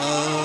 Oh.